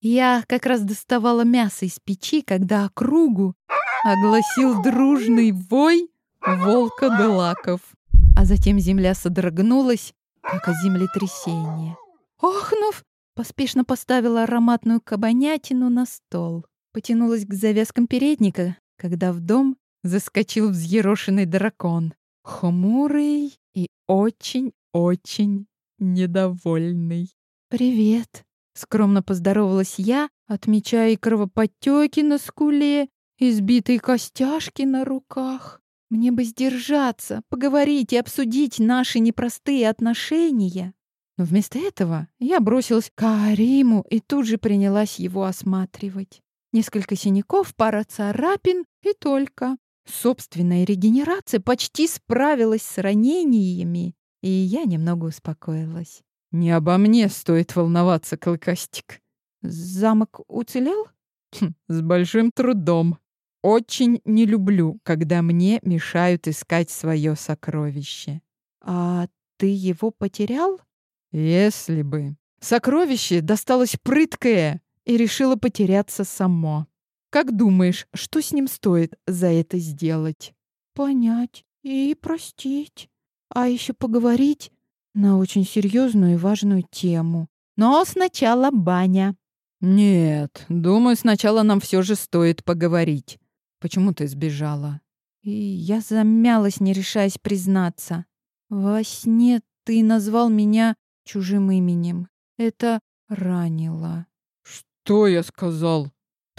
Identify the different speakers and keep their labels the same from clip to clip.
Speaker 1: Я как раз доставала мясо из печи, когда округу огласил дружный вой волка Делаков. А затем земля содрогнулась, как о землетрясении. Охнув, поспешно поставила ароматную кабанятину на стол. Потянулась к завязкам передника, когда в дом заскочил взъерошенный дракон. Хмурый и очень-очень недовольный. «Привет!» — скромно поздоровалась я, отмечая и кровоподтёки на скуле, избитые костяшки на руках. Мне бы сдержаться, поговорить и обсудить наши непростые отношения. Но вместо этого я бросилась к Ариму и тут же принялась его осматривать. Несколько синяков, пара царапин и только. Собственная регенерация почти справилась с ранениями, и я немного успокоилась.
Speaker 2: «Не обо мне стоит волноваться, Клыкастик».
Speaker 1: «Замок уцелел?»
Speaker 2: хм, «С большим трудом. Очень не люблю, когда мне мешают искать свое сокровище».
Speaker 1: «А ты его потерял?»
Speaker 2: «Если бы. Сокровище досталось прыткое и решило потеряться само. Как думаешь, что с ним стоит за это сделать?»
Speaker 1: «Понять и простить. А еще поговорить на очень серьезную и важную тему. Но сначала баня».
Speaker 2: «Нет, думаю, сначала нам все же стоит поговорить. Почему ты сбежала?»
Speaker 1: И я замялась, не решаясь признаться. «Во сне ты назвал меня чужим именем. Это ранило».
Speaker 2: «Что я сказал?»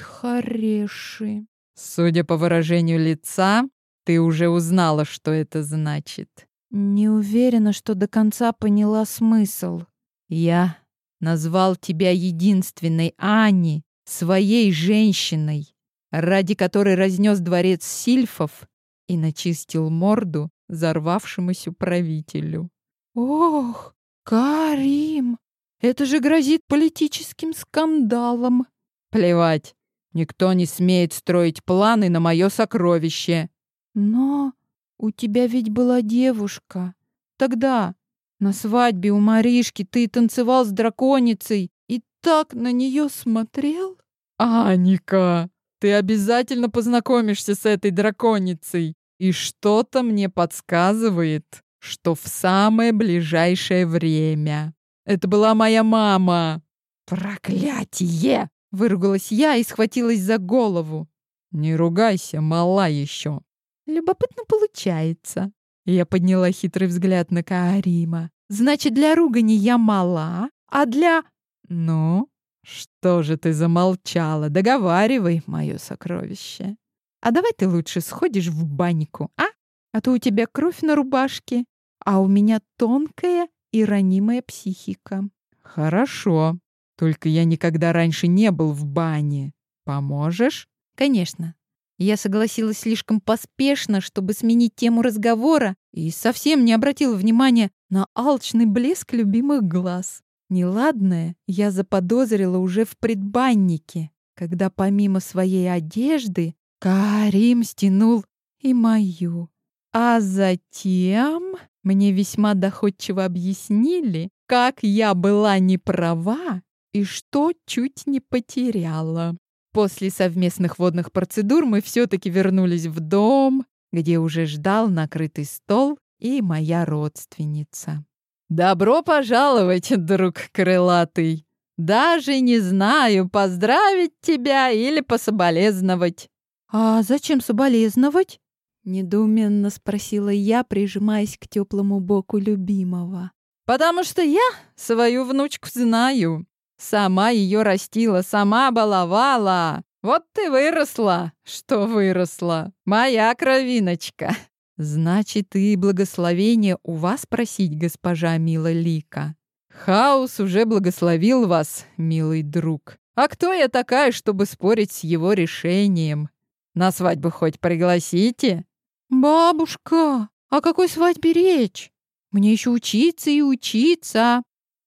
Speaker 1: Тхареши.
Speaker 2: Судя по выражению лица, ты уже узнала, что это значит.
Speaker 1: Не уверена, что до конца поняла смысл.
Speaker 2: Я назвал тебя единственной Ани, своей женщиной, ради которой разнес дворец сильфов и начистил морду взорвавшемуся правителю.
Speaker 1: Ох, Карим, это же грозит политическим скандалом.
Speaker 2: Плевать, никто не смеет строить планы на мое сокровище.
Speaker 1: Но у тебя ведь была девушка. Тогда, на свадьбе у Маришки, ты танцевал с драконицей и так на нее смотрел?
Speaker 2: Аника, ты обязательно познакомишься с этой драконицей. И что-то мне подсказывает, что в самое ближайшее время. Это была моя мама.
Speaker 1: Проклятие! Выругалась я и схватилась за голову.
Speaker 2: Не ругайся, мала еще.
Speaker 1: Любопытно получается. Я подняла хитрый взгляд на Каарима. Значит, для ругани я мала, а для...
Speaker 2: Ну, что же ты замолчала? Договаривай, мое сокровище.
Speaker 1: А давай ты лучше сходишь в баньку, а? А то у тебя кровь на рубашке, а у меня тонкая и ранимая психика.
Speaker 2: Хорошо. Только я никогда раньше не был в бане. Поможешь?
Speaker 1: Конечно. Я согласилась слишком поспешно, чтобы сменить тему разговора, и совсем не обратила внимания на алчный блеск любимых глаз. Неладное я заподозрила уже в предбаннике, когда помимо своей одежды Карим стянул и мою. А затем мне весьма доходчиво объяснили, как я была не права и что чуть не потеряла. После совместных водных процедур мы все-таки вернулись в дом, где уже ждал накрытый стол и моя родственница. «Добро пожаловать, друг крылатый! Даже не знаю, поздравить тебя или пособолезновать!» «А зачем соболезновать?» — недоуменно спросила я, прижимаясь к теплому боку любимого.
Speaker 2: «Потому что я свою внучку знаю. Сама ее растила, сама баловала. Вот ты выросла, что выросла. Моя кровиночка. Значит, и благословение у вас просить, госпожа Мила Лика. Хаос уже благословил вас, милый друг. А кто я такая, чтобы спорить с его решением? На свадьбу хоть пригласите?
Speaker 1: Бабушка, о какой свадьбе речь? Мне еще учиться и учиться.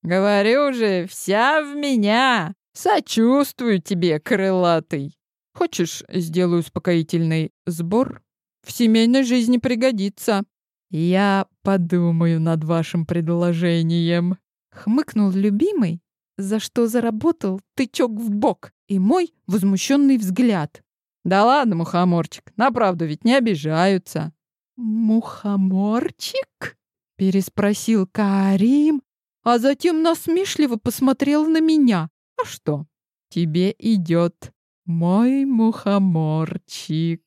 Speaker 2: Говорю же, вся в меня. Сочувствую тебе, крылатый. Хочешь, сделаю успокоительный сбор? В семейной жизни пригодится. Я подумаю над вашим предложением.
Speaker 1: Хмыкнул любимый за что заработал тычок в бок и мой возмущенный взгляд.
Speaker 2: «Да ладно, мухоморчик, на правду ведь не обижаются».
Speaker 1: «Мухоморчик?» — переспросил Карим, а затем насмешливо посмотрел на меня. «А что, тебе идет мой мухоморчик?»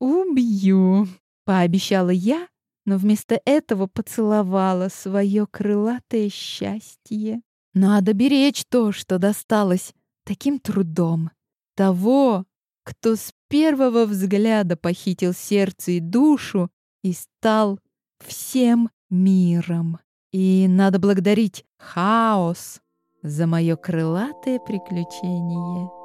Speaker 1: «Убью!» — пообещала я, но вместо этого поцеловала свое крылатое счастье. Надо беречь то, что досталось таким трудом. Того, кто с первого взгляда похитил сердце и душу и стал всем миром. И надо благодарить хаос за мое крылатое приключение.